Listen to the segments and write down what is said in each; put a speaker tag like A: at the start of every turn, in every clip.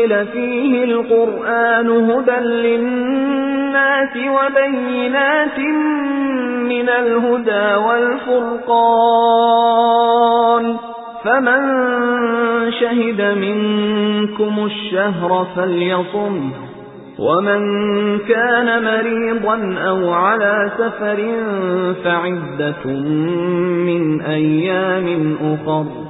A: أُنْزِلَ فِيهِ الْقُرْآنُ هُدًى لِلنَّاسِ وَبَيِّنَاتٍ مِنَ الْهُدَى وَالْفُرْقَانِ فَمَن شَهِدَ مِنكُمُ الشَّهْرَ فَلْيَصُمْهُ وَمَن كَانَ مَرِيضًا أَوْ عَلَى سَفَرٍ فَعِدَّةٌ مِنْ أَيَّامٍ أُخَرَ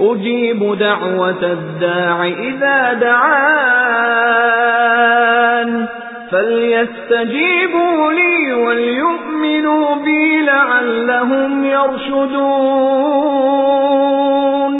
A: أُجِيبُ دَعْوَةَ الدَّاعِ إِذَا دَعَانِ فَلْيَسْتَجِيبُوا لِي وَلْيُؤْمِنُوا بِي لَعَلَّهُمْ يَرْشُدُونَ.